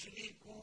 يشركون